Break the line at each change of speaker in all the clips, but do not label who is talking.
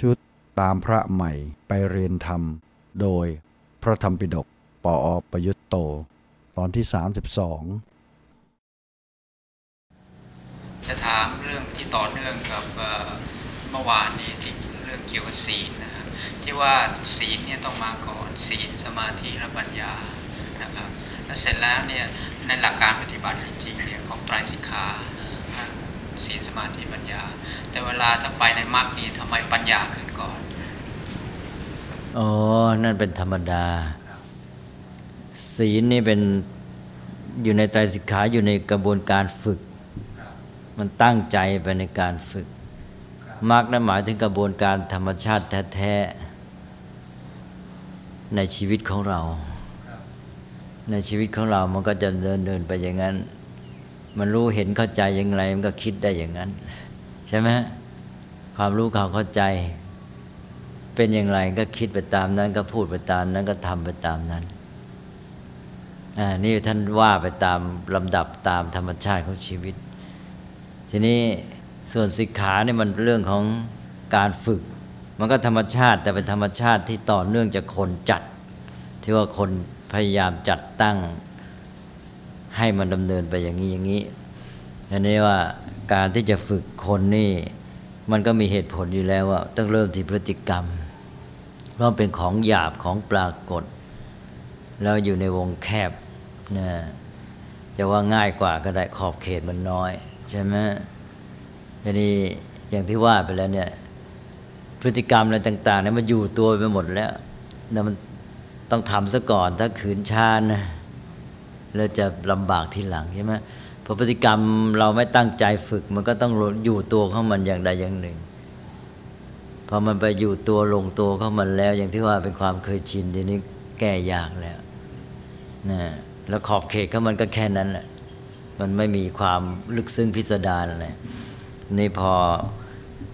ชุดตามพระใหม่ไปเรียนธรรม โดยพระธรรมปิฎกปออประยุตโต ตอนที่ 32
จะถามเรื่องที่ต่อเนื่องกับเมื่อวานนี้ที่เรื่องเกี่ยวกับศีลนะครับที่ว่าศีลเนี่ยต้องมาก่อนศีลสมาธิและปัญญานะครับแล้วเสร็จแล้วเนี่ยในหลักการปฏิบัติจริงๆเนี่ยของไตรสิกขา ศีลสมาธิปัญญา แต่เวลาถ้าไปในมรรคนี่ทำไมปัญญาขึ้นก่อน
อ๋อนั่นเป็นธรรมดา ศีลนี่เป็นอยู่ในไตรสิกขาอยู่ในกระบวนการฝึก มันตั้งใจไปในการฝึกมรรคนั้นหมายถึงกระบวนการธรรมชาติแท้ๆในชีวิตของเรา ในชีวิตของเรามันก็จะเดินเดินไปอย่างนั้น มันรู้เห็นเข้าใจอย่างไร มันก็คิดได้อย่างนั้น ใช่ไหมความรู้ความเข้าใจ เป็นอย่างไรก็คิดไปตามนั้น ก็พูดไปตามนั้นก็ทำไปตามนั้นอ่านี่ท่านว่าไปตามลำดับตามธรรมชาติของชีวิต ทีนี้ส่วนสิกขาเนี่ยมันเรื่องของการฝึก มันก็ธรรมชาติ แต่เป็นธรรมชาติที่ต่อเนื่องจากคนจัด ที่ว่าคนพยายามจัดตั้ง ให้มันดำเนินไปอย่างนี้อย่างนี้อันนี้ว่าการที่จะฝึกคนนี่ มันก็มีเหตุผลอยู่แล้วว่า ต้องเริ่มที่พฤติกรรมเพราะเป็นของหยาบของปรากฏ แล้วอยู่ในวงแคบนะจะว่าง่ายกว่าก็ได้ขอบเขตมันน้อย ใช่ไหมทีนี้อย่างที่ว่าไปแล้วเนี่ย พฤติกรรมอะไรต่างๆเนี่ยมันอยู่ตัวไปหมดแล้วแล้วมันต้องทำซะก่อนถ้าขืนชานะ แล้วจะลำบากทีหลังใช่ไหมพอพฤติกรรมเราไม่ตั้งใจฝึก มันก็ต้องอยู่ตัวของมันอย่างใดอย่างหนึ่งพอมันไปอยู่ตัวลงตัวของมันแล้ว อย่างที่ว่าเป็นความเคยชินทีนี้แก้ยากแล้วนะแล้วขอบเขตของมันก็แค่นั้นแหละมันไม่มีความลึกซึ้งพิสดารอะไรนี่พอ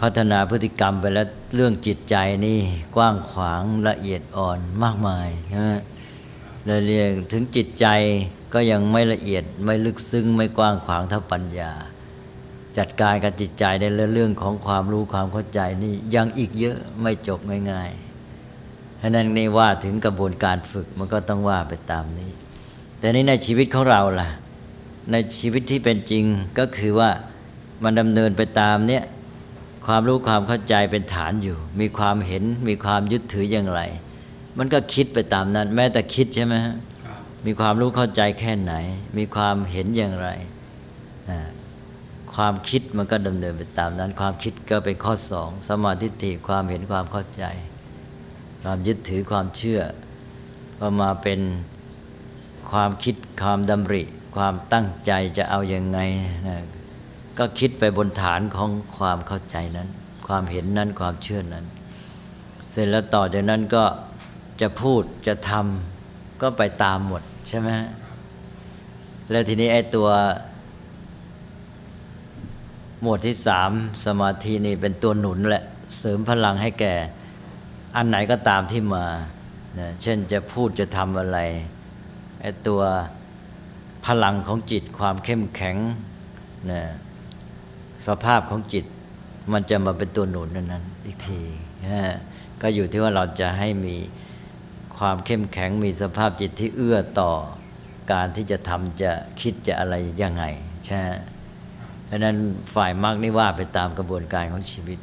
พัฒนาพฤติกรรมไปแล้วเรื่องจิตใจนี่กว้างขวางละเอียดอ่อนมากมายใช่ไหมแล้วเรียงถึงจิตใจ ก็ยังไม่ละเอียดไม่ลึกซึ้งไม่กว้างขวางเท่าปัญญา จัดการกับจิตใจในเรื่องของความรู้ความเข้าใจนี่ยังอีกเยอะไม่จบง่ายๆฉะนั้นนี่ว่าถึงกระบวนการฝึกมันก็ต้องว่าไปตามนี้ แต่นี่ในชีวิตของเราล่ะ ในชีวิตที่เป็นจริงก็คือว่ามันดำเนินไปตามเนี้ยความรู้ความเข้าใจเป็นฐานอยู่ มีความเห็นมีความยึดถืออย่างไร มันก็คิดไปตามนั้น แม้แต่คิดใช่ไหมฮะ มีความรู้เข้าใจแค่ไหน มีความเห็นอย่างไร ความคิดมันก็ดำเนินไปตามนั้น ความคิดก็เป็นข้อสองสมาธิฐิความเห็นความเข้าใจ ความยึดถือความเชื่อ ก็มาเป็นความคิดความดำริ ความตั้งใจจะเอาอยัางไงนะก็คิดไปบนฐานของความเข้าใจนั้น ความเห็นนั้นความเชื่อนั้น เสร็จแล้วต่อจากนั้นก็จะพูดจะทำก็ไปตามหมด ใช่ไหมแล้วทีนี้ไอ้ตัว หมวดที่สามสมาธินี่เป็นตัวหนุนแหละเสริมพลังให้แก่ อันไหนก็ตามที่มานะเช่นจะพูดจะทำอะไรไอ้ตัวพลังของจิตความเข้มแข็งนะสภาพของจิตมันจะมาเป็นตัวหนุนนั้น อีกที ก็อยู่ที่ว่าเราจะให้มี ความเข้มแข็งมีสภาพจิตที่เอื้อต่อการที่จะทำจะคิดจะอะไรยังไงใช่เพราะนั้นฝ่ายมากนี่ว่าไปตามกระบวนการของชีวิต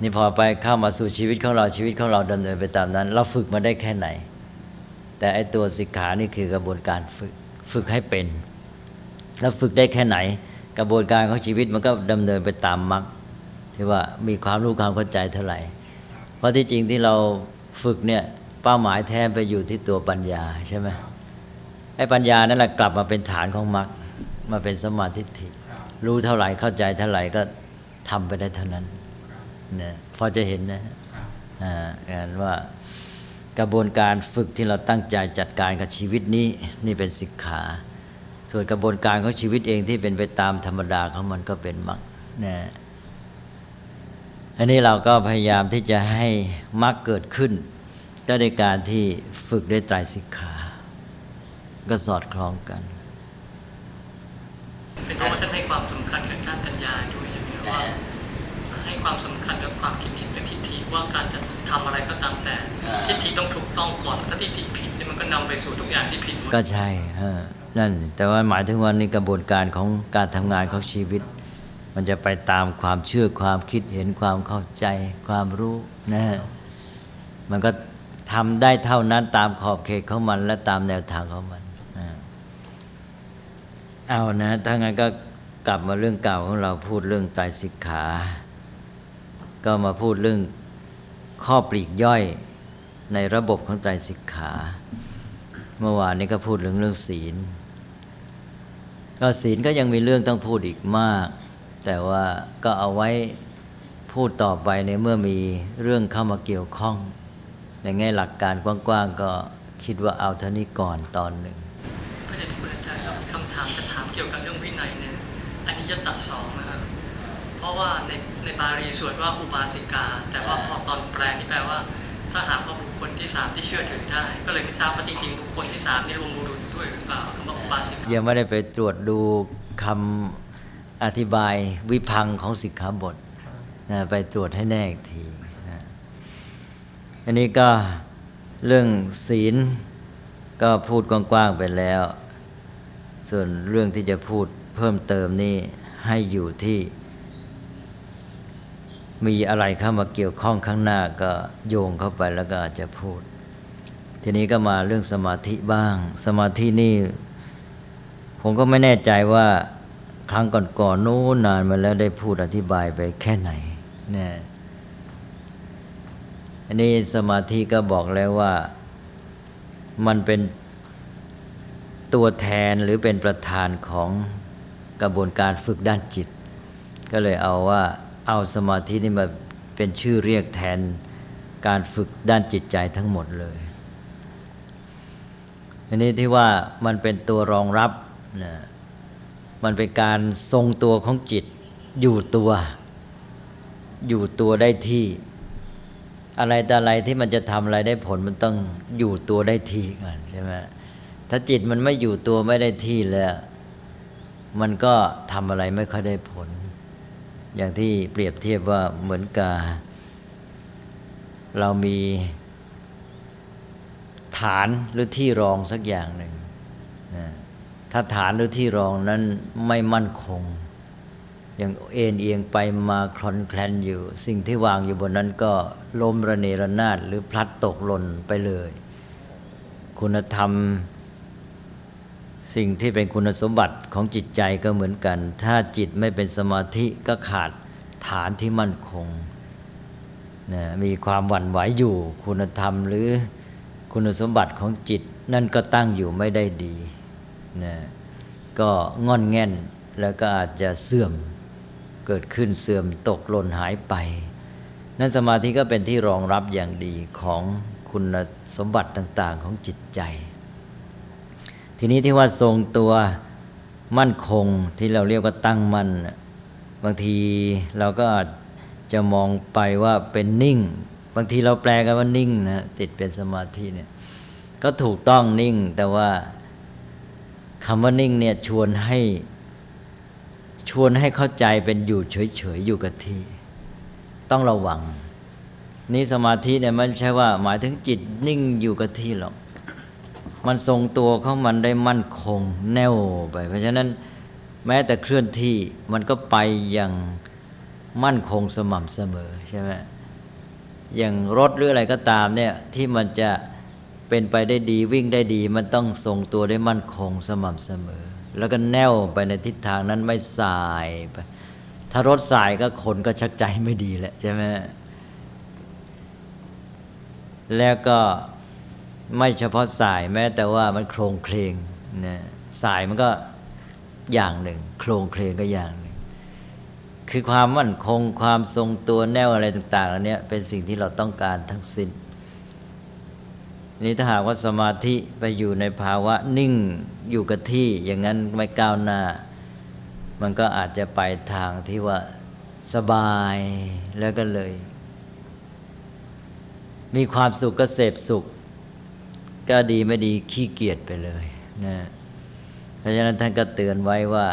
นี่พอไปเข้ามาสู่ชีวิตของเราชีวิตของเราดำเนินไปตามนั้น เราฝึกมาได้แค่ไหน แต่ไอตัวสิกขานี่คือกระบวนการฝึกฝึกให้เป็น แล้วฝึกได้แค่ไหน กระบวนการของชีวิตมันก็ดำเนินไปตามมรรคที่ว่ามีความรู้ความเข้าใจเท่าไหร่เพราะที่จริงที่เราฝึกเนี่ย เป้าหมายแท้ไปอยู่ที่ตัวปัญญาใช่ไหมไอ้ปัญญานั่นแหละกลับมาเป็นฐานของมรรคมาเป็นสมาธิิรู้เท่าไหร่เข้าใจเท่าไหร่ก็ทำไปได้เท่านั้นเนี่ยพอจะเห็นนะอ่าว่ากระบวนการฝึกที่เราตั้งใจจัดการกับชีวิตนี้นี่เป็นสิกขา ส่วนกระบวนการของชีวิตเองที่เป็นไปตามธรรมดาของมันก็เป็นมรรคนะอันนี้เราก็พยายามที่จะให้มรรคเกิดขึ้น ก็ในการที่ฝึกด้วยไตรสิกขา ก็สอดคล้องกัน
เป็นเพราะว่าท่านให้ความสำคัญกับด้านปัญญาด้วยอย่างเดียวว่าให้ความสำคัญกับความคิดเห็นต่ทิฏฐิว่าการจะทำอะไรก็ตามแต่ทิฏฐิต้องถูกต้องก่อนถ้าทิฏฐิผิดเนี่ยมันก็นำไปสู่ทุกอย่างที่ผิดหมด
ก็ใช่ฮะนั่น แต่ว่าหมายถึงว่านี่กระบวนการของการทำงานของชีวิต มันจะไปตามความเชื่อความคิดเห็นความเข้าใจความรู้นะฮะมันก็ ทำได้เท่านั้นตามขอบเขตของมัน และตามแนวทางของมันเอานะถ้างั้นก็กลับมาเรื่องเก่าของเราพูดเรื่องไตรสิกขา ก็มาพูดเรื่องข้อปลีกย่อยในระบบของไตรสิกขา เมื่อวานนี้ก็พูดเรื่องเรื่องศีล ก็ศีลก็ยังมีเรื่องต้องพูดอีกมาก แต่ว่าก็เอาไว้พูดต่อไปในเมื่อมีเรื่องเข้ามาเกี่ยวข้อง ในแง่หลักการกว้างๆก็คิดว่าเอาเท่านี้ก่อนตอนหนึ่ง
พระเดชคุณอาจารย์ครับคำถามจะถามเกี่ยวกับเรื่องวินัยเนี่ยอันนี้จะตัดสองนะครับ เพราะว่าในในบาลีสวดว่าอุบาสิกา แต่ว่าพอตอนแปลนี่แปลว่า ถ้าหากว่าบุคคลที่สามที่เชื่อถือได้ ก็เลยไม่ทราบว่าจริงๆบุคคลที่สามนี่รวมบุรุษด้วยหรือเปล่าคำว่าอุบาสิกา
ยังไม่ได้ไปตรวจดูคำอธิบายวิพังค์ของสิกขาบทนะไปตรวจให้แน่อีกทีนะ อันนี้ก็เรื่องศีลก็พูดกว้างๆไปแล้ว ส่วนเรื่องที่จะพูดเพิ่มเติมนี่ให้อยู่ที่ มีอะไรเข้ามาเกี่ยวข้องข้างหน้าก็โยงเข้าไปแล้วก็อาจจะพูด ทีนี้ก็มาเรื่องสมาธิบ้าง สมาธินี่ ผมก็ไม่แน่ใจว่าครั้งก่อนๆนู้นนานมาแล้วได้พูดอธิบายไปแค่ไหนเนี่ย อันนี้สมาธิก็บอกแล้วว่ามันเป็นตัวแทนหรือเป็นประธานของกระบวนการฝึกด้านจิต ก็เลยเอาว่าเอาสมาธินี่มาเป็นชื่อเรียกแทนการฝึกด้านจิตใจทั้งหมดเลยอันนี้ที่ว่ามันเป็นตัวรองรับนะมันเป็นการทรงตัวของจิตอยู่ตัว อยู่ตัวได้ที่ อะไรแต่อะไรที่มันจะทำอะไรได้ผลมันต้องอยู่ตัวได้ที่ก่อนใช่ไหมถ้าจิตมันไม่อยู่ตัวไม่ได้ที่แล้ว มันก็ทำอะไรไม่ค่อยได้ผล อย่างที่เปรียบเทียบว่าเหมือนกับเรามีฐานหรือที่รองสักอย่างหนึ่งถ้าฐานหรือที่รองนั้นไม่มั่นคง ย่างเอ็นเอียงไปมาคลอนแคลนอยู่ สิ่งที่วางอยู่บนนั้นก็ล้มระเนระนาดหรือพลัดตกหล่นไปเลย คุณธรรม สิ่งที่เป็นคุณสมบัติของจิตใจก็เหมือนกัน ถ้าจิตไม่เป็นสมาธิก็ขาดฐานที่มั่นคงนะมีความหวั่นไหวอยู่ คุณธรรมหรือคุณสมบัติของจิต นั่นก็ตั้งอยู่ไม่ได้ดีนะก็งอนแง่นแล้วก็อาจจะเสื่อม เกิดขึ้นเสื่อมตกหล่นหายไป นั่นสมาธิก็เป็นที่รองรับอย่างดีของคุณสมบัติต่าง ๆ ของจิตใจ ทีนี้ที่ว่าทรงตัวมั่นคงที่เราเรียกว่าตั้งมั่นน่ะบางทีเราก็จจะมองไปว่าเป็นนิ่ง บางทีเราแปลกันว่านิ่งนะติดเป็นสมาธิเนี่ยก็ถูกต้องนิ่ง แต่ว่าคำว่านิ่งเนี่ยชวนให้ ชวนให้เข้าใจเป็นอยู่เฉยๆอยู่กับที่ ต้องระวัง นี่สมาธิเนี่ยมันใช่ว่า หมายถึงจิตนิ่งอยู่กับที่หรอก มันทรงตัวเของมันได้มั่นคงแน่วไป เพราะฉะนั้นแม้แต่เคลื่อนที่มันก็ไปอย่างมั่นคงสม่ำเสมอใช่ไหมอย่างรถหรืออะไรก็ตามเนี่ยที่มันจะเป็นไปได้ดีวิ่งได้ดี มันต้องทรงตัวได้มั่นคงสม่ำเสมอ แล้วก็แน่วไปในทิศทางนั้นไม่สายไปถ้ารถสายก็คนก็ชักใจไม่ดีแหละใช่ไหมแล้วก็ไม่เฉพาะสายแม้ แต่ว่ามันโครงเคลงนะสายมันก็อย่างหนึ่ง โครงเคลงก็อย่างหนึ่ง คือความมั่นคงความทรงตัวแน่วอะไรต่างๆเหล่านี้เป็นสิ่งที่เราต้องการทั้งสิ้น นี่ถ้าหากว่าสมาธิไปอยู่ในภาวะนิ่งอยู่กับที่อย่างนั้นไม่ก้าวหน้า มันก็อาจจะไปทางที่ว่าสบายแล้วก็เลย มีความสุขก็เสพสุข ก็ดีไม่ดีขี้เกียจไปเลยนะเพราะฉะนั้นท่านก็เตือนไว้ว่า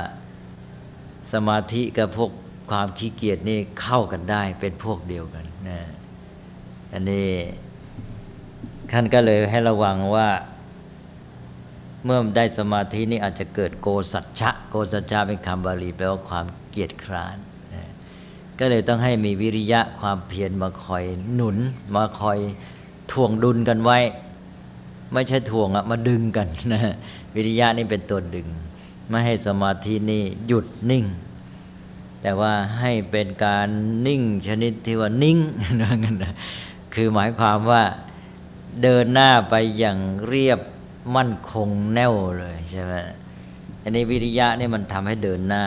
สมาธิกับพวกความขี้เกียจนี่เข้ากันได้เป็นพวกเดียวกันนะอันนี้ ท่านก็เลยให้ระวังว่า เมื่อได้สมาธินี่อาจจะเกิดโกสัจฉะโกสัจฉะเป็นคำบาลีแปลว่าความเกียจคร้านก็เลยต้องให้มีวิริยะความเพียรมาคอยหนุน มาคอยถ่วงดุลกันไว้ ไม่ใช่ถ่วงอะมาดึงกันนะวิริยะนี่เป็นตัวดึง ไม่ให้สมาธินี่หยุดนิ่ง แต่ว่าให้เป็นการนิ่งชนิดที่ว่านิ่งนะคือหมายความว่า เดินหน้าไปอย่างเรียบมั่นคงแน่วเลยใช่ไหมอันนี้วิริยะนี่มันทำให้เดินหน้า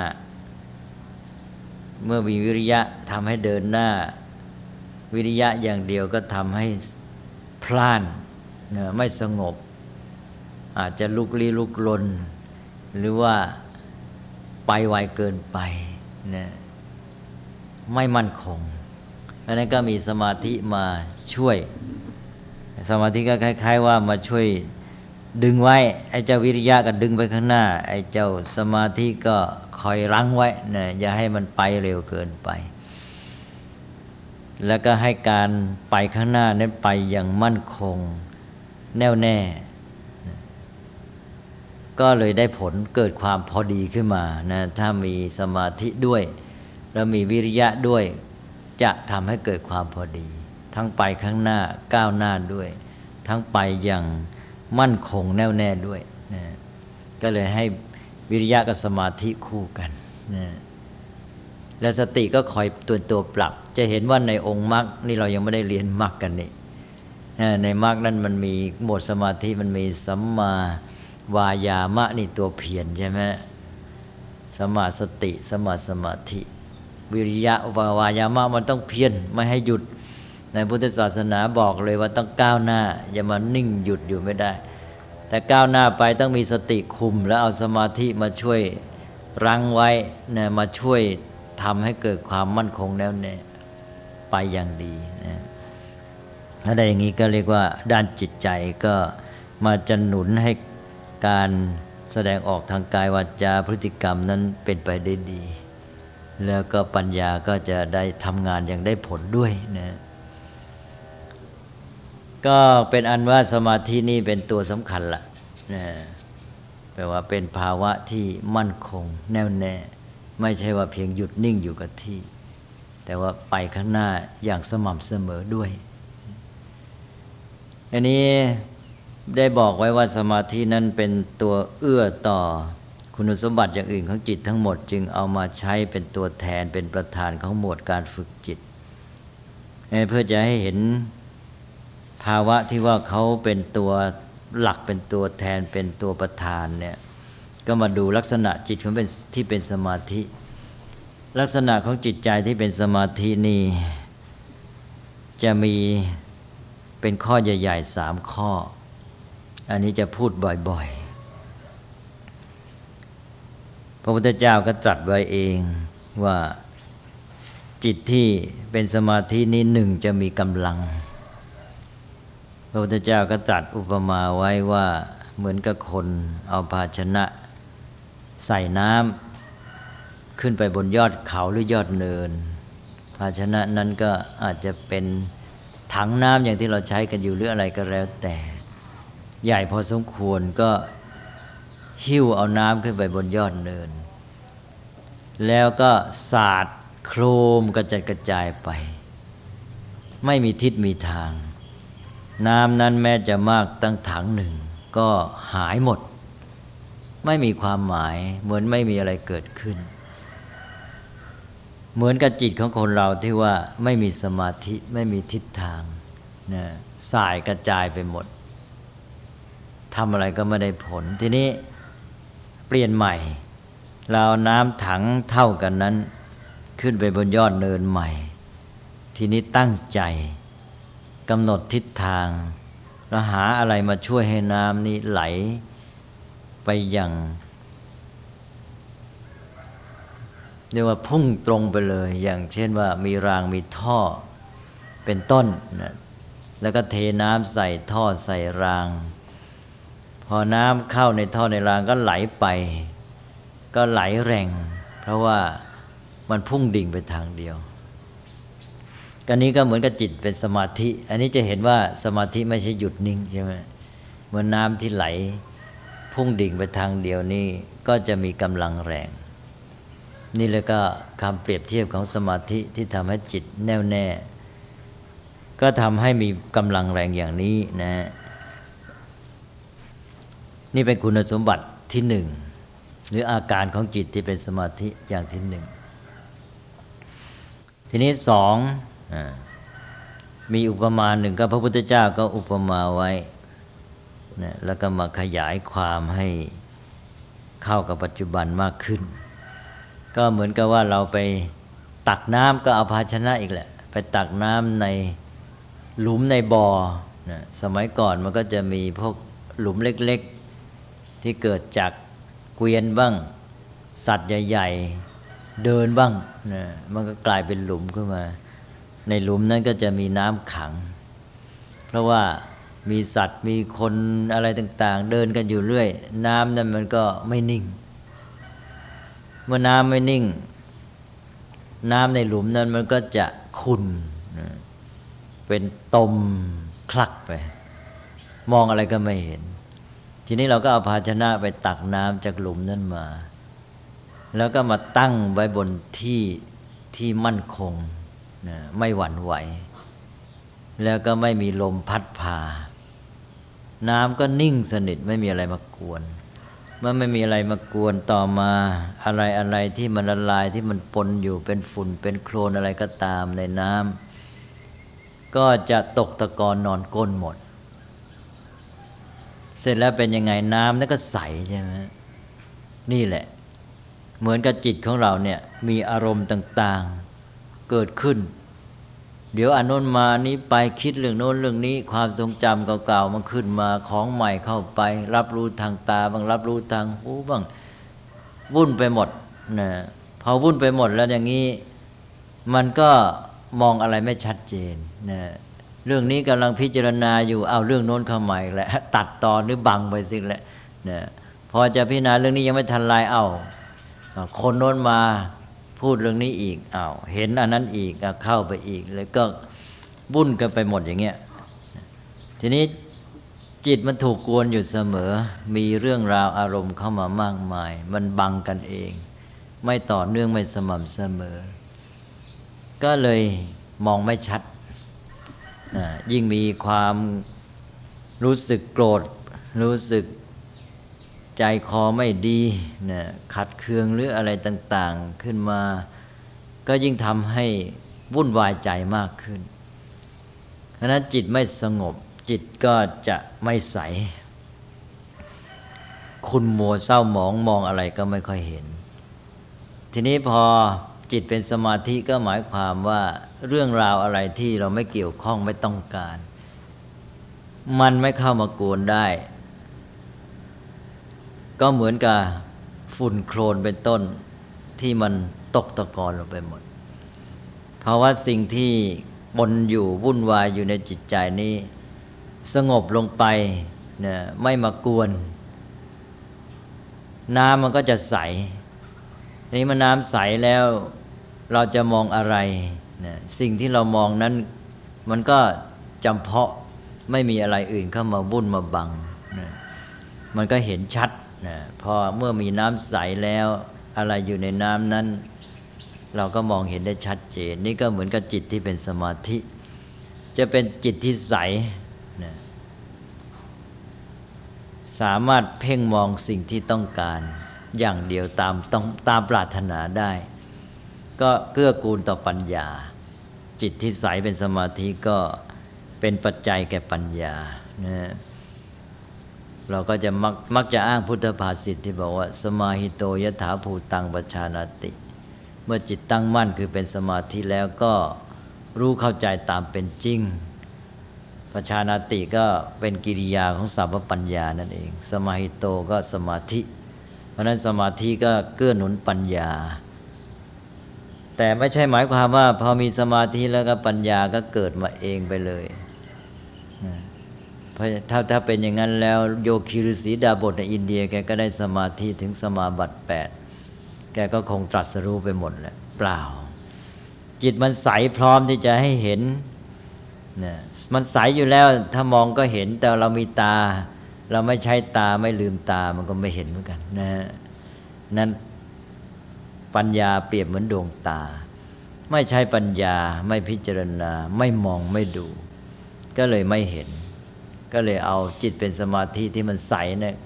เมื่อมีวิริยะทำให้เดินหน้า วิริยะอย่างเดียวก็ทำให้พลานนไม่สงบ อาจจะลุกลี้ลุกลน หรือว่าไปไวเกินไปนะไม่มั่นคงอันนั้นก็มีสมาธิมาช่วย สมาธิก็คล้าย ๆ ว่ามาช่วยดึงไว้ไอ้เจ้าวิริยะก็ดึงไปข้างหน้า ไอ้เจ้าสมาธิก็คอยรั้งไว้นะอย่าให้มันไปเร็วเกินไป แล้วก็ให้การไปข้างหน้านั้นไปอย่างมั่นคง แน่วแน่ ก็เลยได้ผลเกิดความพอดีขึ้นมานะถ้ามีสมาธิด้วย แล้วมีวิริยะด้วย จะทำให้เกิดความพอดี ทั้งไปข้างหน้าก้าวหน้าด้วย ทั้งไปอย่างมั่นคงแน่วแน่ด้วยนะก็เลยให้วิริยะกับสมาธิคู่กันนะและสติก็คอยตัวตัวปรับ จะเห็นว่าในองค์มรรคนี่เรายังไม่ได้เรียนมรรคกันนี่ในมรรคนั้นมันมีหมดสมาธิมันมีสัมมาวายามะนี่ตัวเพียรใช่ไหมสมาสติสมาสมาธิ วิริยะวายามะมันต้องเพียรไม่ให้หยุด ในพุทธศาสนาบอกเลยว่าต้องก้าวหน้า อย่ามานิ่งหยุดอยู่ไม่ได้ แต่ก้าวหน้าไปต้องมีสติคุม แล้วเอาสมาธิมาช่วยรั้งไว้นะมาช่วยทำให้เกิดความมั่นคงแน่วแน่ไปอย่างดีนะถ้าได้อย่างนี้ก็เรียกว่าด้านจิตใจก็มาจะหนุนให้การแสดงออกทางกายวาจาพฤติกรรมนั้นเป็นไปได้ดี แล้วก็ปัญญาก็จะได้ทำงานอย่างได้ผลด้วยนะ ก็เป็นอันว่าสมาธินี่เป็นตัวสำคัญละนะแปลว่าเป็นภาวะที่มั่นคง แน่วแน่ ไม่ใช่ว่าเพียงหยุดนิ่งอยู่กับที่ แต่ว่าไปข้างหน้าอย่างสม่ำเสมอด้วย อันนี้ได้บอกไว้ว่าสมาธินั้นเป็นตัวเอื้อต่อคุณสมบัติอย่างอื่นของจิตทั้งหมด จึงเอามาใช้เป็นตัวแทนเป็นประธานของหมวดการฝึกจิต เพื่อจะให้เห็น ภาวะที่ว่าเขาเป็นตัวหลักเป็นตัวแทนเป็นตัวประธานเนี่ยก็มาดูลักษณะจิตของเป็นที่เป็นสมาธิ ลักษณะของจิตใจที่เป็นสมาธินี่จะมีเป็นข้อใหญ่ๆสามข้อ อันนี้จะพูดบ่อยๆ พระพุทธเจ้าก็ตรัสไว้เองว่าจิตที่เป็นสมาธินี้หนึ่งจะมีกำลัง ระพุทธเจ้าก็ตรัสอุปมาไว้ว่าเหมือนกับคนเอาภาชนะ ใส่น้ำขึ้นไปบนยอดเขาหรือยอดเนิน ภาชนะนั้นก็อาจจะเป็นถังน้ำอย่างที่เราใช้กันอยู่หรืออะไรก็แล้วแต่ ใหญ่พอสมควรก็หิ้วเอาน้ำขึ้นไปบนยอดเนิน แล้วก็สาดโครมกระจัดกระจายไป ไม่มีทิศมีทาง น้ำนั้นแม้จะมากตั้งถังหนึ่ง ก็หายหมด ไม่มีความหมาย เหมือนไม่มีอะไรเกิดขึ้น เหมือนกับจิตของคนเราที่ว่าไม่มีสมาธิไม่มีทิศทางนะสายกระจายไปหมดทำอะไรก็ไม่ได้ผล ทีนี้เปลี่ยนใหม่ เราน้ำถังเท่ากันนั้น ขึ้นไปบนยอดเนินใหม่ ทีนี้ตั้งใจ กำหนดทิศทางเราหาอะไรมาช่วยให้น้ำนี้ไหลไปอย่างเรียกว่าพุ่งตรงไปเลย อย่างเช่นว่ามีรางมีท่อเป็นต้นนะแล้วก็เทน้ำใส่ท่อใส่ราง พอน้ำเข้าในท่อในรางก็ไหลไป ก็ไหลแรง เพราะว่ามันพุ่งดิ่งไปทางเดียว กันนี้ก็เหมือนกับจิตเป็นสมาธิ อันนี้จะเห็นว่าสมาธิไม่ใช่หยุดนิ่งใช่ไหมเหมือนน้ำที่ไหล พุ่งดิ่งไปทางเดียวนี้ก็จะมีกำลังแรง นี่เลยก็คำเปรียบเทียบของสมาธิที่ทำให้จิตแน่วแน่ ก็ทำให้มีกำลังแรงอย่างนี้นะนี่เป็นคุณสมบัติที่หนึ่งหรืออาการของจิตที่เป็นสมาธิอย่างที่หนึ่งทีนี้สอง มีอุปมาหนึ่งก็พระพุทธเจ้าก็อุปมาไว้นะแล้วก็มาขยายความให้เข้ากับปัจจุบันมากขึ้น ก็เหมือนกับว่าเราไปตักน้ำก็เอาภาชนะอีกแหละ ไปตักน้ำในหลุมในบ่อนะสมัยก่อนมันก็จะมีพวกหลุมเล็กๆ ที่เกิดจากเกวียนบ้าง สัตว์ใหญ่ ๆ เดินบ้างนะมันก็กลายเป็นหลุมขึ้นมา ในหลุมนั้นก็จะมีน้ำขัง เพราะว่ามีสัตว์มีคนอะไรต่าง ๆ เดินกันอยู่เรื่อย น้ำนั้นมันก็ไม่นิ่ง เมื่อน้ำไม่นิ่ง น้ำในหลุมนั้นมันก็จะขุ่นเป็นตมคลักไป มองอะไรก็ไม่เห็น ทีนี้เราก็เอาภาชนะไปตักน้ำจากหลุมนั้นมา แล้วก็มาตั้งไว้บนที่ที่มั่นคง นะไม่หวั่นไหว แล้วก็ไม่มีลมพัดพา น้ำก็นิ่งสนิทไม่มีอะไรมากวนเมื่อไม่มีอะไรมากวนต่อมาอะไรอะไรที่มันละลายที่มันปนอยู่เป็นฝุ่นเป็นโคลนอะไรก็ตามในน้ำก็จะตกตะกอนนอนก้นหมด เสร็จแล้วเป็นยังไงน้ำนั่นก็ใสใช่ไหมนี่แหละ เหมือนกับจิตของเราเนี่ยมีอารมณ์ต่าง ๆ เกิดขึ้น เดี๋ยวอนนมานี้ไปคิดเรื่องโน้นเรื่องนี้ ความทรงจำเก่าๆมันขึ้นมาของใหม่เข้าไป รับรู้ทางตาบ้างรับรู้ทางหูบ้างวุ่นไปหมดนะพอวุ่นไปหมดแล้วอย่างนี้ มันก็มองอะไรไม่ชัดเจนนะเรื่องนี้กำลังพิจารณาอยู่เอาเรื่องโน้นเข้าใหม่แหละตัดตอนหรือบังไปสิแหละนะพอจะพิจารณาเรื่องนี้ยังไม่ทันลายเอาคนโน้นมา พูดเรื่องนี้อีกอา้าวเห็นอันนั้นอีกเข้าไปอีก แล้วก็บุ่นกันไปหมดอย่างเงี้ยทีนี้จิตมันถูกกวนอยู่เสมอ มีเรื่องราวอารมณ์เข้ามามากมาย มันบังกันเอง ไม่ต่อเนื่องไม่สม่ำเสมอ ก็เลยมองไม่ชัด ยิ่งมีความรู้สึกโกรธ รู้สึก ใจคอไม่ดีนะขัดเคืองหรืออะไรต่าง ๆ ขึ้นมา ก็ยิ่งทำให้วุ่นวายใจมากขึ้นเพราะนั้นจิตไม่สงบ จิตก็จะไม่ใส คุณมัวเศร้าหมองมองอะไรก็ไม่ค่อยเห็น ทีนี้พอจิตเป็นสมาธิก็หมายความว่าเรื่องราวอะไรที่เราไม่เกี่ยวข้องไม่ต้องการ มันไม่เข้ามากวนได้ ก็เหมือนกับฝุ่นโครนเป็นต้นที่มันตกตะกอนลงไปหมด เพราะว่าสิ่งที่บนอยู่วุ่นวายอยู่ในจิตใจนี้ สงบลงไปเนี่ยไม่มากวน น้ำมันก็จะใสนี้มันน้ำใสแล้วเราจะมองอะไรเนี่ยสิ่งที่เรามองนั้นมันก็จำเพาะไม่มีอะไรอื่นเข้ามาวุ่นมาบังนะมันก็เห็นชัด นะพอเมื่อมีน้ำใสแล้ว อะไรอยู่ในน้ำนั้น เราก็มองเห็นได้ชัดเจน นี่ก็เหมือนกับจิตที่เป็นสมาธิ จะเป็นจิตที่ใสนะสามารถเพ่งมองสิ่งที่ต้องการอย่างเดียวตามต้องตามปรารถนาได้ ก็เกื้อกูลต่อปัญญา จิตที่ใสเป็นสมาธิก็เป็นปัจจัยแก่ปัญญานะ เราก็จะมักมักจะอ้างพุทธภาษิตที่บอกว่า สมาหิโตยถาภูตังปัชานาติ เมื่อจิตตั้งมั่นคือเป็นสมาธิแล้วก็รู้เข้าใจตามเป็นจริงประชานาติก็เป็นกิริยาของสัพปัญญานั่นเอง สมาหิโตก็สมาธิ เพราะนั้นสมาธิก็เกื้อหนุนปัญญา แต่ไม่ใช่หมายความว่า พอมีสมาธิแล้วก็ปัญญาก็เกิดมาเองไปเลย ถ้าถ้าเป็นอย่างนั้นแล้วโยคีฤาษีดาบทในอินเดียแกก็ได้สมาธิถึงสมาบัติแปดแกก็คงตรัสรู้ไปหมดแหละเปล่า จิตมันใสพร้อมที่จะให้เห็นนะมันใสอยู่แล้วถ้ามองก็เห็นแต่เรามีตา เราไม่ใช้ตาไม่ลืมตามันก็ไม่เห็นเหมือนกันนะนั้นปัญญาเปรียบเหมือนดวงตา ไม่ใช้ปัญญาไม่พิจารณา ไม่มองไม่ดู ก็เลยไม่เห็น ก็เลยเอาจิตเป็นสมาธิที่มันใสเนี่ย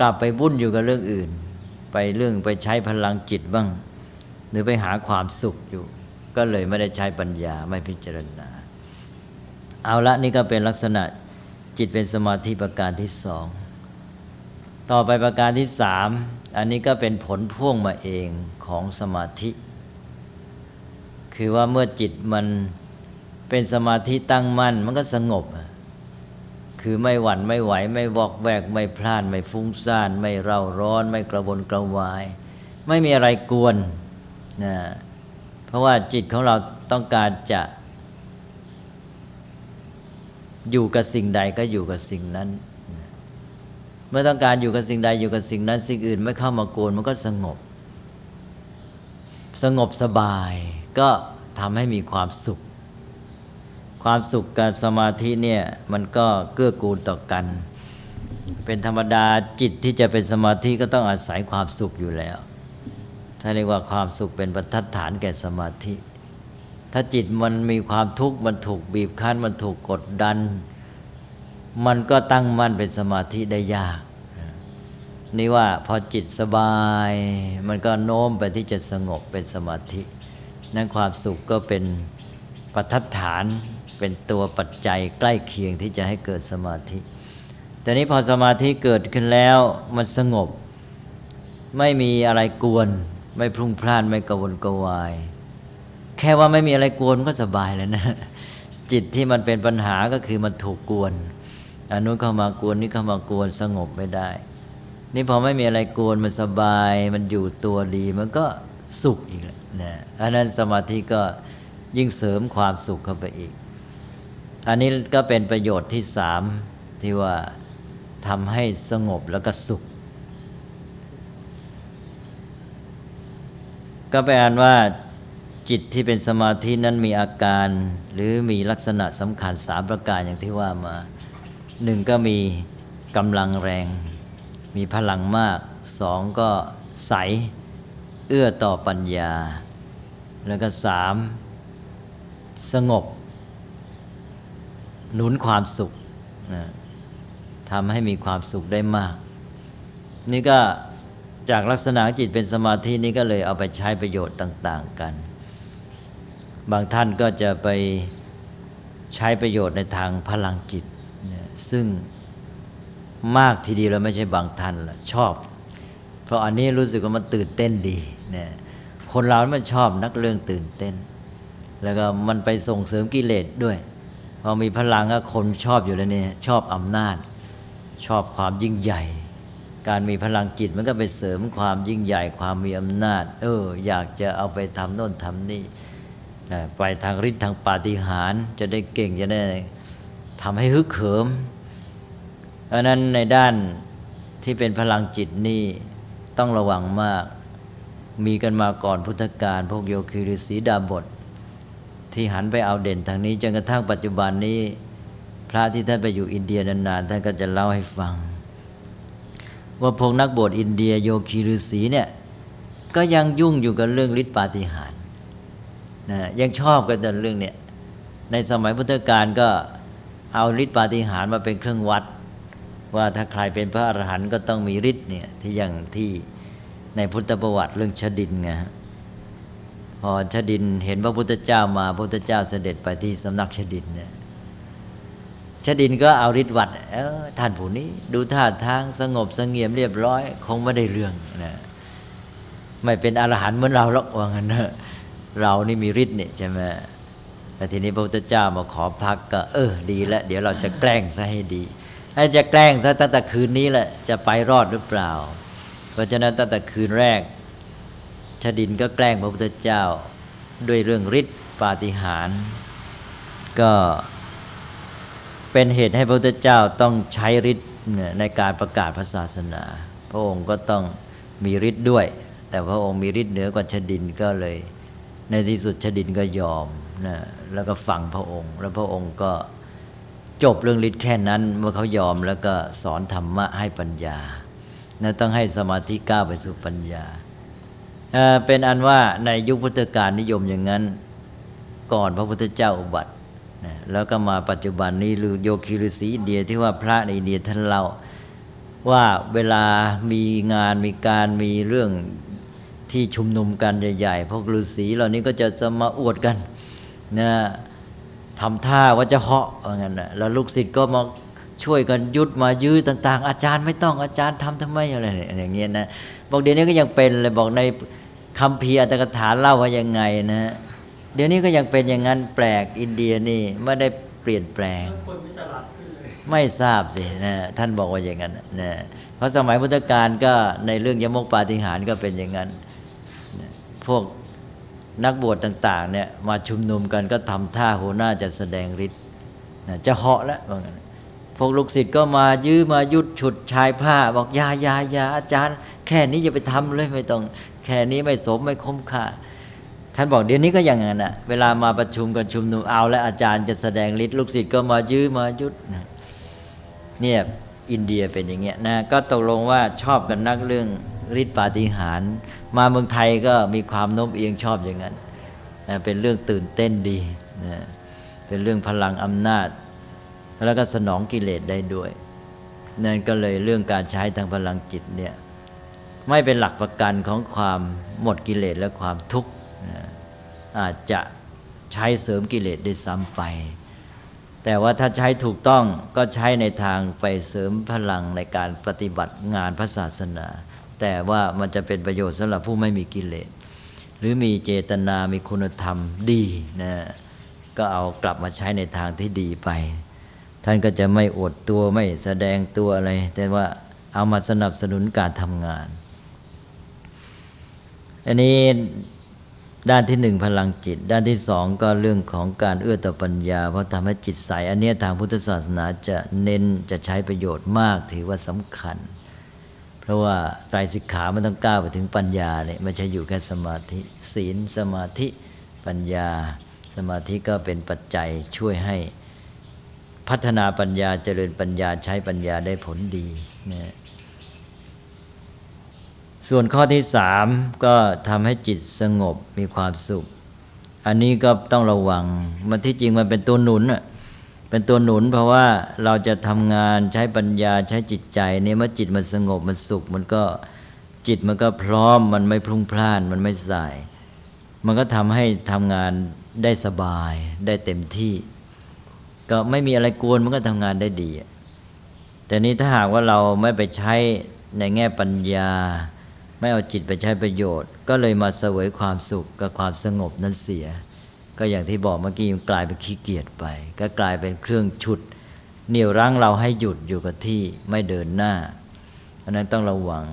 กลับไปวุ่นอยู่กับเรื่องอื่น ไปเรื่องไปใช้พลังจิตบ้าง หรือไปหาความสุขอยู่ ก็เลยไม่ได้ใช้ปัญญาไม่พิจารณา เอาละนี่ก็เป็นลักษณะจิตเป็นสมาธิประการที่สองต่อไปประการที่สามอันนี้ก็เป็นผลพ่วงมาเองของสมาธิ คือว่าเมื่อจิตมันเป็นสมาธิตั้งมั่นมันก็สงบ คือไม่หวั่นไม่ไหว ไม่วอกแวก ไม่พลาดไม่ฟุ้งซ่าน ไม่เร่าร้อน ไม่กระวนกระวาย ไม่มีอะไรกวนนะเพราะว่าจิตของเราต้องการจะอยู่กับสิ่งใดก็อยู่กับสิ่งนั้น เมื่อต้องการอยู่กับสิ่งใดอยู่กับสิ่งนั้น สิ่งอื่นไม่เข้ามากวนมันก็สงบ สงบสบายก็ทำให้มีความสุข ความสุขกับสมาธิเนี่ยมันก็เกื้อกูลต่อกัน เป็นธรรมดาจิตที่จะเป็นสมาธิก็ต้องอาศัยความสุขอยู่แล้ว ถ้าเรียกว่าความสุขเป็นบรรทัดฐานแก่สมาธิ ถ้าจิตมันมีความทุกข์มันถูกบีบคั้นมันถูกกดดัน มันก็ตั้งมั่นเป็นสมาธิได้ยากนี่ว่าพอจิตสบาย มันก็โน้มไปที่จะสงบเป็นสมาธิ นั้นความสุขก็เป็นปัจฐาน เป็นตัวปัจจัยใกล้เคียงที่จะให้เกิดสมาธิ แต่นี้พอสมาธิเกิดขึ้นแล้วมันสงบ ไม่มีอะไรกวน ไม่พลุ่งพล่านไม่กวนกวาย แค่ว่าไม่มีอะไรกวนก็สบายแล้วนะ จิตที่มันเป็นปัญหาก็คือมันถูกกวนอันนู้นเข้ามากวนนี่เข้ามากวนสงบไม่ได้ นี่พอไม่มีอะไรกวนมันสบาย มันอยู่ตัวดีมันก็สุขอีกแล้วนะอันนั้นสมาธิก็ยิ่งเสริมความสุขเข้าไปอีก อันนี้ก็เป็นประโยชน์ที่สามที่ว่าทำให้สงบแล้วก็สุข ก็แปลว่าจิตที่เป็นสมาธินั้นมีอาการหรือมีลักษณะสำคัญสามประการอย่างที่ว่ามาหนึ่งก็มีกำลังแรง มีพลังมากสองก็ใส เอื้อต่อปัญญา แล้วก็สามสงบ หนุนความสุขนะทำให้มีความสุขได้มาก นี่ก็จากลักษณะจิตเป็นสมาธินี้ก็เลยเอาไปใช้ประโยชน์ต่าง ๆกัน บางท่านก็จะไปใช้ประโยชน์ในทางพลังจิต ซึ่งมากทีเดียวเราไม่ใช่บางท่านละชอบ เพราะอันนี้รู้สึกว่ามันตื่นเต้นดีเนี่ยคนเรามันชอบนักเรื่องตื่นเต้น แล้วก็มันไปส่งเสริมกิเลสด้วย อมีพลังก็คนชอบอยู่แล้วเนี่ยชอบอำนาจ ชอบความยิ่งใหญ่ การมีพลังจิตมันก็ไปเสริมความยิ่งใหญ่ ความมีอำนาจ เออ อยากจะเอาไปทำโน่นทำนี่ไปทางฤทธิ์ทางปาฏิหาริย์จะได้เก่งจะได้ทำให้ฮึกเหิมเพราะนั้นในด้านที่เป็นพลังจิตนี่ต้องระวังมาก มีกันมาก่อนพุทธกาลพวกโยคีฤาษีดาบท ที่หันไปเอาเด่นทางนี้จนกระทั่งปัจจุบันนี้ พระที่ท่านไปอยู่อินเดียนานๆท่านก็จะเล่าให้ฟัง ว่าพวกนักบวชอินเดียโยคีฤาษีเนี่ยก็ยังยุ่งอยู่กับเรื่องฤทธิปาฏิหาริย์นะยังชอบกันเรื่องเนี้ยในสมัยพุทธกาลก็เอาฤทธิปาฏิหาริย์มาเป็นเครื่องวัด ว่าถ้าใครเป็นพระอรหันต์ก็ต้องมีฤทธิ์เนี่ยที่อย่างที่ในพุทธประวัติเรื่องชดินไงฮะ พอชดินเห็นพระพุทธเจ้ามาพระพุทธเจ้าเสด็จไปที่สำนักชดินเนี่ยชดินก็เอาฤทธิ์วัดเออท่านผู้นี้ ดูท่าทางสงบสงเงียมเรียบร้อย คงไม่ได้เรื่องนะไม่เป็นอรหันต์เหมือนเราหรอกว่างั้นนะเรานี่มีฤทธิ์เนี่ยใช่ไหมแต่ทีนี้พระพุทธเจ้ามาขอพักก็เออดีแล้วเดี๋ยวเราจะแกล้งซะให้ดีถ้าจะแกล้งซะตั้งแต่คืนนี้แหละจะไปรอดหรือเปล่า เพราะฉะนั้นตั้งแต่คืนแรก ชดินก็แกล้งพระพุทธเจ้าด้วยเรื่องฤทธิ์ปาฏิหาริย์ก็เป็นเหตุให้พระพุทธเจ้าต้องใช้ฤทธิ์ในการประกาศพระศาสนา พระองค์ก็ต้องมีฤทธิ์ด้วย แต่พระองค์มีฤทธิ์เหนือกว่าชดินก็เลย ในที่สุดชดินก็ยอมนะแล้วก็ฟังพระองค์ แล้วพระองค์ก็จบเรื่องฤทธิ์แค่นั้น เมื่อเขายอมแล้วก็สอนธรรมะให้ปัญญานะต้องให้สมาธิก้าวไปสู่ปัญญา เป็นอันว่าในยุคพุทธกาลนิยมอย่างนั้น ก่อนพระพุทธเจ้าอุบัติแล้วก็มาปัจจุบันนี้หรือโยคีฤาษีอินเดียที่ว่าพระในอินเดียท่านเล่าว่าเวลามีงานมีการมีเรื่องที่ชุมนุมกันใหญ่ๆพวกฤาษีเหล่านี้ก็จะจะมาอวดกันนะทำท่าว่าจะเหาะว่างั้นนะแล้วลูกศิษย์ก็มาช่วยกันยุดมายื้อต่าง ๆ อาจารย์ไม่ต้องอาจารย์ทำทำไมอะไรอย่างเงี้ยนะบอกเดี๋ยวนี้ก็ยังเป็นเลยบอกใน คำพีอัตถกถาเล่าว่ายังไงนะ เดี๋ยวนี้ก็ยังเป็นอย่างนั้นแปลกอินเดียนี่ไม่ได้เปลี่ยนแปลง ไม่ทราบสินะท่านบอกว่าอย่างนั้นนะเพราะสมัยพุทธกาลก็ในเรื่องยมกปาฏิหารก็เป็นอย่างนั้น พวกนักบวชต่าง ๆ เนี่ยมาชุมนุมกันก็ทำท่าหัวหน้าจะแสดงฤทธิ์จะเหาะแล้วว่างั้นพวกลูกศิษย์ก็มายื้อมายุดฉุดชายผ้า บอกยายายาอาจารย์ แค่นี้อย่าไปทำเลยไม่ต้อง แค่นี้ไม่สมไม่คุ้มค่า ท่านบอกเดี๋ยวนี้ก็อย่างนั้นนะเวลามาประชุมกันชุมนุมเอา และอาจารย์จะแสดงฤทธิ์ลูกศิษย์ก็มายื้อมายุดเนี่ยอินเดียเป็นอย่างเงี้ยนะก็ตกลงว่าชอบกันนักเรื่องฤทธิ์ปาฏิหาริย์มาเมืองไทยก็มีความโน้มเอียงชอบอย่างนั้นนะเป็นเรื่องตื่นเต้นดีนะเป็นเรื่องพลังอำนาจ แล้วก็สนองกิเลสได้ด้วย นั่นก็เลยเรื่องการใช้ทางพลังจิตเนี่ย ไม่เป็นหลักประกันของความหมดกิเลสและความทุกข์อาจจะใช้เสริมกิเลสได้ซ้ำไป แต่ว่าถ้าใช้ถูกต้องก็ใช้ในทางไปเสริมพลังในการปฏิบัติงานพระศาสนา แต่ว่ามันจะเป็นประโยชน์สำหรับผู้ไม่มีกิเลส หรือมีเจตนามีคุณธรรมดีนะก็เอากลับมาใช้ในทางที่ดีไป ท่านก็จะไม่อดตัวไม่แสดงตัวอะไร แต่ว่าเอามาสนับสนุนการทำงาน อันนี้ด้านที่หนึ่งพลังจิต ด้านที่สองก็เรื่องของการเอื้อต่อปัญญา เพราะทำให้จิตใส อันนี้ทางพุทธศาสนาจะเน้นจะใช้ประโยชน์มากถือว่าสำคัญ เพราะว่าไตรสิกขามันต้องก้าวไปถึงปัญญาเนี่ยไม่ใช่อยู่แค่สมาธิศีลสมาธิปัญญา สมาธิก็เป็นปัจจัยช่วยให้พัฒนาปัญญาเจริญปัญญาใช้ปัญญาได้ผลดีนะ ส่วนข้อที่สามก็ทำให้จิตสงบมีความสุข อันนี้ก็ต้องระวัง มันที่จริงมันเป็นตัวหนุนอะเป็นตัวหนุนเพราะว่าเราจะทำงานใช้ปัญญาใช้จิตใจเนี่ยเมื่อจิตมันสงบมันสุข มันก็จิตมันก็พร้อมมันไม่พลุ่งพล่าน มันไม่สาย มันก็ทำให้ทำงานได้สบายได้เต็มที่ ก็ไม่มีอะไรกวนมันก็ทำงานได้ดี แต่นี้ถ้าหากว่าเราไม่ไปใช้ในแง่ปัญญา ไม่เอาจิตไปใช้ประโยชน์ ก็เลยมาเสวยความสุขกับความสงบนั้นเสีย ก็อย่างที่บอกเมื่อกี้มันกลายเป็นขี้เกียจไป ก็กลายเป็นเครื่องฉุดเหนี่ยวรั้งเราให้หยุดอยู่กับที่ไม่เดินหน้าเพราะนั้นต้องระวัง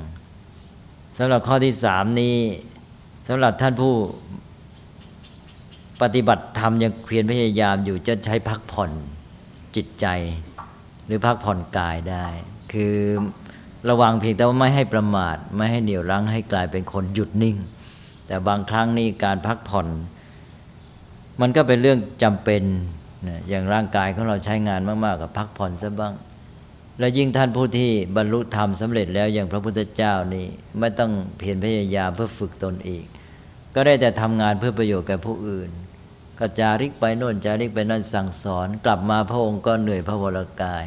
สำหรับข้อที่สามนี้สำหรับท่านผู้ปฏิบัติธรรมยังเพียรพยายามอยู่จะใช้พักผ่อนจิตใจ หรือพักผ่อนกายได้ คือ ระวังเพียงแต่ว่าไม่ให้ประมาท ไม่ให้เหนี่ยวรั้งให้กลายเป็นคนหยุดนิ่ง แต่บางครั้งนี่การพักผ่อน มันก็เป็นเรื่องจำเป็นอย่างร่างกายของเราใช้งานมาก ๆ กับพักผ่อนซะบ้าง และยิ่งท่านผู้ที่บรรลุธรรมสำเร็จแล้วอย่างพระพุทธเจ้านี่ไม่ต้องเพียรพยายามเพื่อฝึกตนอีก ก็ได้แต่ทำงานเพื่อประโยชน์แก่ผู้อื่นก็จาริกไปโน่นจาริกไปนั่นสั่งสอน กลับมาพระองค์ก็เหนื่อยพระวรกาย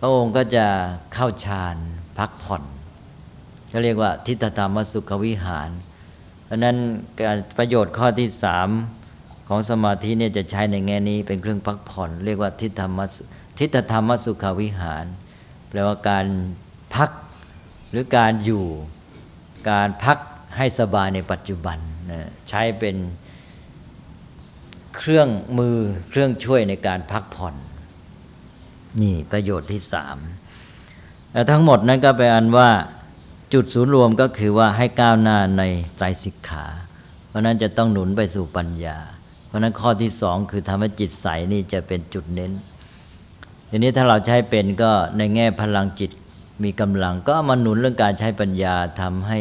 พระองค์ก็จะเข้าฌานพักผ่อนเขาเรียกว่าทิฏฐธรรมสุขวิหาร เพราะนั้นประโยชน์ข้อที่สามของสมาธิเนี่ยจะใช้ในแง่นี้เป็นเครื่องพักผ่อน เรียกว่าทิฏฐธรรมทิฏฐธรรมสุขวิหาร แปลว่าการพักหรือการอยู่การพักให้สบายในปัจจุบันใช้เป็นเครื่องมือเครื่องช่วยในการพักผ่อน นี่ประโยชน์ที่สามแต่ทั้งหมดนั้นก็แปอันว่าจุดศูนย์รวมก็คือว่าให้ก้าวหน้าในไตรสิกขา เพราะนั้นจะต้องหนุนไปสู่ปัญญา เพราะนั้นข้อที่สองคือทำให้จิตใสนี่จะเป็นจุดเน้น ทีนี้ถ้าเราใช้เป็นก็ในแง่พลังจิตมีกำลัง ก็มาหนุนเรื่องการใช้ปัญญาทำให้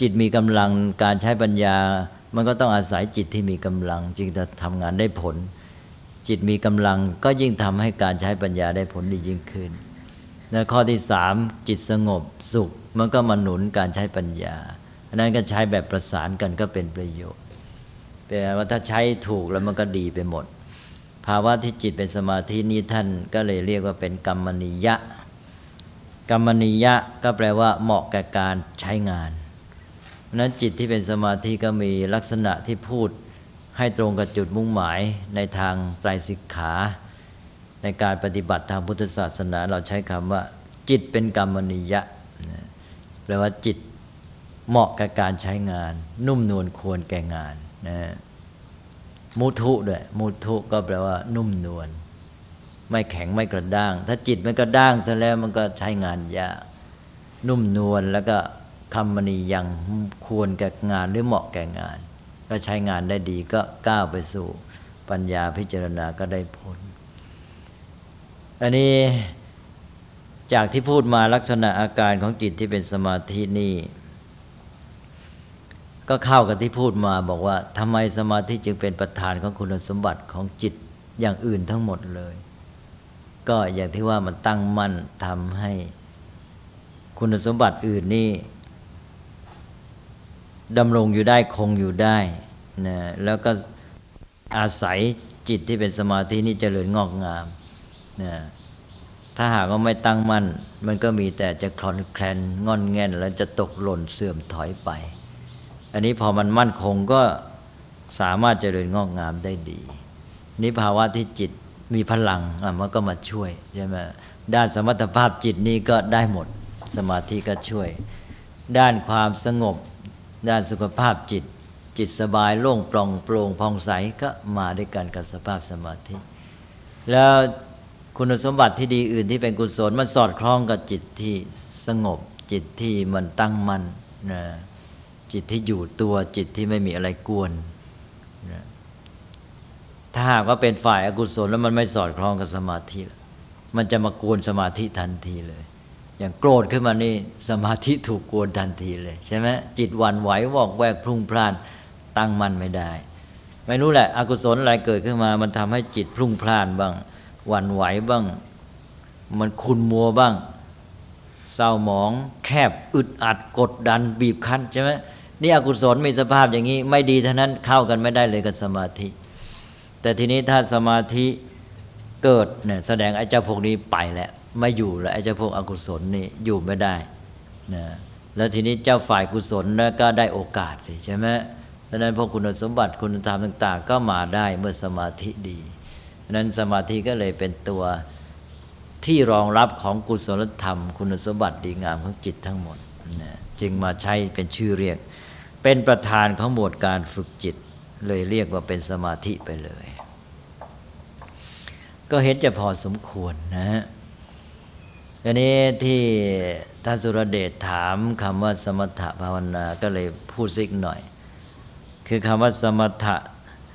จิตมีกำลังการใช้ปัญญา มันก็ต้องอาศัยจิตที่มีกำลัง จึงจะทำงานได้ผล จิตมีกำลังก็ยิ่งทำให้การใช้ปัญญาได้ผลดียิ่งขึ้น และข้อที่สามจิตสงบสุขมันก็มาหนุนการใช้ปัญญาอันนั้นก็ใช้แบบประสานกันก็เป็นประโยชน์แปลว่าถ้าใช้ถูกแล้วมันก็ดีไปหมด ภาวะที่จิตเป็นสมาธินี้ท่านก็เลยเรียกว่าเป็นกรรมนิยะ กรรมนิยะก็แปลว่าเหมาะแก่การใช้งานนั้นจิตที่เป็นสมาธิก็มีลักษณะที่พูด ให้ตรงกับจุดมุ่งหมายในทางไตรสิกขา ในการปฏิบัติทางพุทธศาสนา เราใช้คำว่า จิตเป็นกรรมนิยะแปลว่าจิตเหมาะกับการใช้งาน นุ่มนวลควรแก่งานนะมุทุด้วยมุทุก็แปลว่า นุ่มนวลไม่แข็งไม่กระด้าง ถ้าจิตมันกระด้างซะแล้วมันก็ใช้งานยากนุ่มนวลแล้วก็คำมณียังควรแก่งานหรือเหมาะแก่งาน ก็ใช้งานได้ดีก็ก้าวไปสู่ปัญญาพิจารณาก็ได้ผล อันนี้จากที่พูดมาลักษณะอาการของจิตที่เป็นสมาธินี่ ก็เข้ากับที่พูดมาบอกว่าทำไมสมาธิจึงเป็นประธานของคุณสมบัติของจิตอย่างอื่นทั้งหมดเลย ก็อย่างที่ว่ามันตั้งมั่นทำให้คุณสมบัติอื่นนี่ ดำรงอยู่ได้คงอยู่ได้นะแล้วก็อาศัยจิตที่เป็นสมาธินี่เจริญงอกงามนะถ้าหากว่าไม่ตั้งมั่น มันก็มีแต่จะคลอนแคลนงอนแง่น แล้วจะตกหล่นเสื่อมถอยไป อันนี้พอมันมั่นคงก็สามารถเจริญงอกงามได้ดี นี่ภาวะที่จิตมีพลังอะมันก็มาช่วยใช่ไหมด้านสมรรถภาพจิตนี้ก็ได้หมด สมาธิก็ช่วย ด้านความสงบ ด้านสุขภาพจิต จิตสบายโล่งปล่องโปร่งพองใสก็มาด้วยกันกับสภาพสมาธิ แล้วคุณสมบัติที่ดีอื่นที่เป็นกุศลมันสอดคล้องกับจิตที่สงบ จิตที่มันตั้งมั่นนะจิตที่อยู่ตัวจิตที่ไม่มีอะไรกวนนะถ้าหากว่าเป็นฝ่ายอากุศลแล้วมันไม่สอดคล้องกับสมาธิ มันจะมากวนสมาธิทันทีเลย อย่างโกรธขึ้นมานี่สมาธิถูกกวนทันทีเลยใช่ไหมจิตวันไหววอกแวกพลุ่งพล่านตั้งมั่นไม่ได้ ไม่รู้แหละอกุศลอะไรเกิดขึ้นมา มันทำให้จิตพลุ่งพล่านบ้างวันไหวบ้าง มันคุนมัวบ้าง เศร้าหมองแคบอึดอัดกดดันบีบคั้นใช่ไหมนี่อกุศลมีสภาพอย่างนี้ ไม่ดีเท่านั้นเข้ากันไม่ได้เลยกับสมาธิ แต่ทีนี้ถ้าสมาธิเกิดเนี่ยแสดงไอ้เจ้าพวกนี้ไปแล้ว ไม่อยู่แล้วไอ้เจ้าพวกอกุศลนี่อยู่ไม่ได้นะแล้วทีนี้เจ้าฝ่ายกุศลนะก็ได้โอกาสใช่ไหมดังนั้นพวกคุณสมบัติคุณธรรมต่าง ๆ ก็มาได้เมื่อสมาธิดีนั้นสมาธิก็เลยเป็นตัวที่รองรับของกุศลธรรม คุณสมบัติดีงามของจิตทั้งหมดนะจึงมาใช้เป็นชื่อเรียก เป็นประธานของหมวดการฝึกจิต เลยเรียกว่าเป็นสมาธิไปเลย ก็เห็นจะพอสมควรนะฮะ อันนี้ที่ท่านสุรเดชถามคำว่าสมถภาวนาก็เลยพูดซิกหน่อย คือคำว่าสมถะ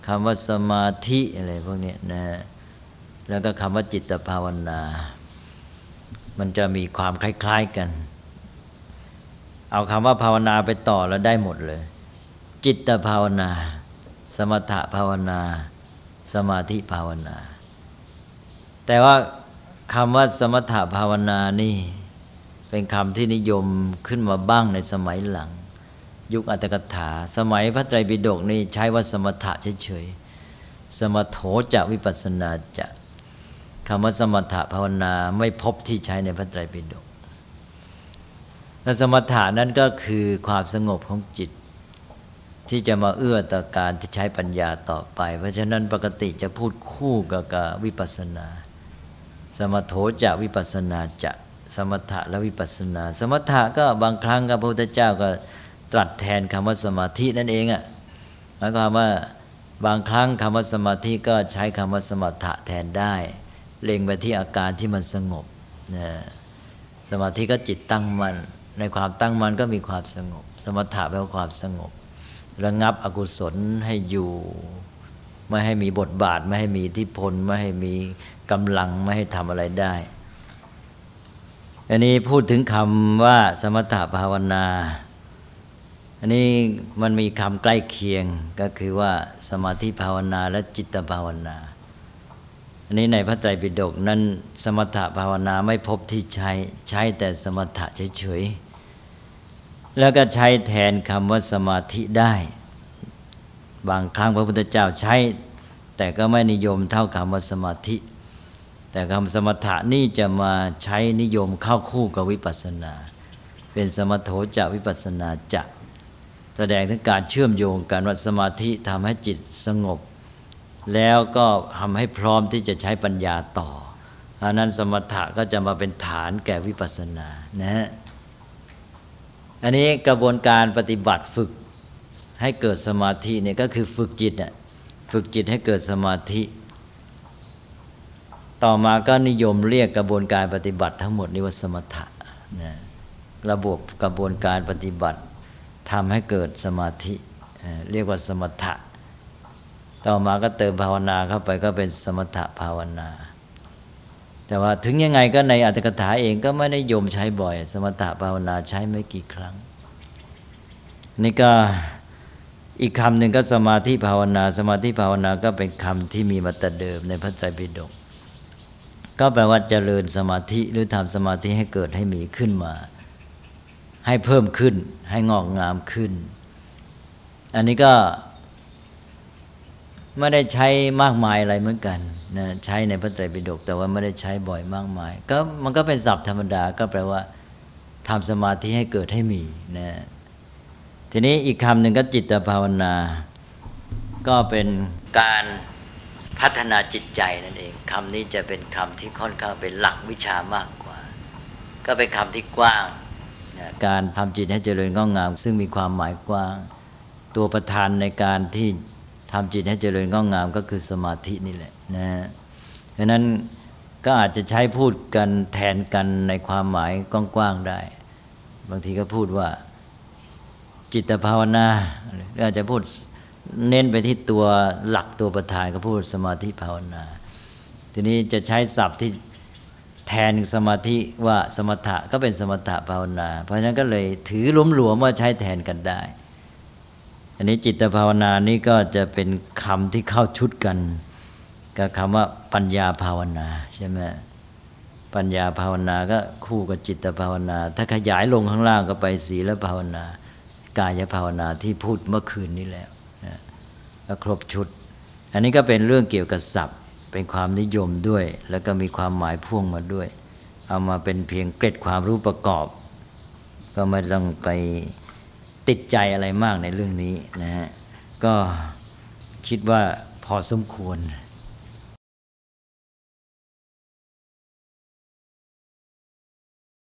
คำว่าสมาธิอะไรพวกนี้นะแล้วก็คำว่าจิตภาวนา มันจะมีความคล้าย ๆกัน เอาคำว่าภาวนาไปต่อแล้วได้หมดเลย จิตภาวนา สมถภาวนา สมาธิภาวนา แต่ว่า คำว่าสมถภาวนานี่ เป็นคำที่นิยมขึ้นมาบ้างในสมัยหลัง ยุคอัตถกถา สมัยพระไตรปิฎกนี่ใช้ว่าสมถะเฉยๆ สมโถจะวิปัสนาจะคำว่าสมถะภาวนาไม่พบที่ใช้ในพระไตรปิฎกและสมถะนั้นก็คือความสงบของจิต ที่จะมาเอื้อต่อการที่ใช้ปัญญาต่อไป เพราะฉะนั้นปกติจะพูดคู่กับวิปัสสนา สมโถจะวิปัสนาจะสมถะและวิปัสนา สมถะก็บางครั้งพระพุทธเจ้าก็ตรัสแทนคำว่าสมาธินั่นเองอะ่ะหมายความว่าบางครั้งคำว่าสมาธิก็ใช้คำว่าสมถะแทนได้ เล็งไปที่อาการที่มันสงบนะสมาธิก็จิตตั้งมัน่นในความตั้งมั่นก็มีความสงบ สมถะแปลว่าความสงบ ระงับอกุศลให้อยู่ ไม่ให้มีบทบาท ไม่ให้มีที่พล ไม่ให้มี กำลังไม่ให้ทำอะไรได้ อันนี้พูดถึงคำว่าสมถภาวนา อันนี้มันมีคำใกล้เคียงก็คือว่าสมาธิภาวนาและจิตภาวนา อันนี้ในพระไตรปิฎกนั้น สมถภาวนาไม่พบที่ใช้ใช้แต่สมถะเฉยๆ แล้วก็ใช้แทนคำว่าสมาธิได้บางครั้งพระพุทธเจ้าใช้ แต่ก็ไม่นิยมเท่าคำว่าสมาธิ แต่คำสมถะนี่จะมาใช้นิยมเข้าคู่กับวิปัสสนา เป็นสมโถจะวิปัสสนาจะแสดงถึงการเชื่อมโยงกันว่าสมาธิทำให้จิตสงบ แล้วก็ทำให้พร้อมที่จะใช้ปัญญาต่ออันนั้นสมถะก็จะมาเป็นฐานแก่วิปัสสนานะฮะอันนี้กระบวนการปฏิบัติฝึกให้เกิดสมาธิเนี่ยก็คือฝึกจิตน่ะฝึกจิตให้เกิดสมาธิ ต่อมาก็นิยมเรียกกระบวนการปฏิบัติทั้งหมดนี้ว่าสมถะนะระบบกระบวนการปฏิบัติทำให้เกิดสมาธิ เรียกว่าสมถะ ต่อมาก็เติมภาวนาเข้าไปก็เป็นสมถะภาวนา แต่ว่าถึงยังไงก็ในอัตถกถาเองก็ไม่ได้ยมใช้บ่อย สมถะภาวนาใช้ไม่กี่ครั้ง นี่ก็อีกคำหนึ่งก็สมาธิภาวนา สมาธิภาวนาก็เป็นคำที่มีมาแต่เดิมในพระไตรปิฎก ก็แปลว่าเจริญสมาธิหรือทำสมาธิให้เกิดให้มีขึ้นมา ให้เพิ่มขึ้น ให้งอกงามขึ้น อันนี้ก็ไม่ได้ใช้มากมายอะไรเหมือนกันนะใช้ในพระไตรปิฎกแต่ว่าไม่ได้ใช้บ่อยมากมาย ก็มันก็เป็นศัพท์ธรรมดาก็แปลว่าทำสมาธิให้เกิดให้มีนะทีนี้อีกคำหนึ่งก็จิตภาวนา ก็เป็นการ พัฒนาจิตใจนั่นเองคำนี้จะเป็นคำที่ค่อนข้างเป็นหลักวิชามากกว่า ก็เป็นคำที่กว้างการทำจิตให้เจริญงอกงาม ซึ่งมีความหมายกว้าง ตัวประธานในการที่ทำจิตให้เจริญงอกงามก็คือสมาธินี่แหละนะเพราะนั้นก็อาจจะใช้พูดกันแทนกันในความหมายกว้างๆได้ บางทีก็พูดว่าจิตภาวนาหรืออาจจะพูด เน้นไปที่ตัวหลักตัวประธานก็พูดสมาธิภาวนา ทีนี้จะใช้ศัพท์ที่แทนสมาธิว่าสมถะก็เป็นสมถะภาวนา เพราะฉะนั้นก็เลยถือหลวมๆว่าใช้แทนกันได้ อันนี้จิตภาวนานี่ก็จะเป็นคำที่เข้าชุดกัน กับคำว่าปัญญาภาวนาใช่ไหมปัญญาภาวนาก็คู่กับจิตภาวนา ถ้าขยายลงข้างล่างก็ไปศีลภาวนา กายภาวนาที่พูดเมื่อคืนนี้แล้ว ก็ครบชุด อันนี้ก็เป็นเรื่องเกี่ยวกับศัพท์ เป็นความนิยมด้วย แล้วก็มีความหมายพ่วงมาด้วย เอามาเป็นเพียงเกร็ดความรู้ประกอบ ก็ไม่ต้องไปติดใจอะไรมากในเรื่องนี้นะฮะก็คิดว่าพอสมควร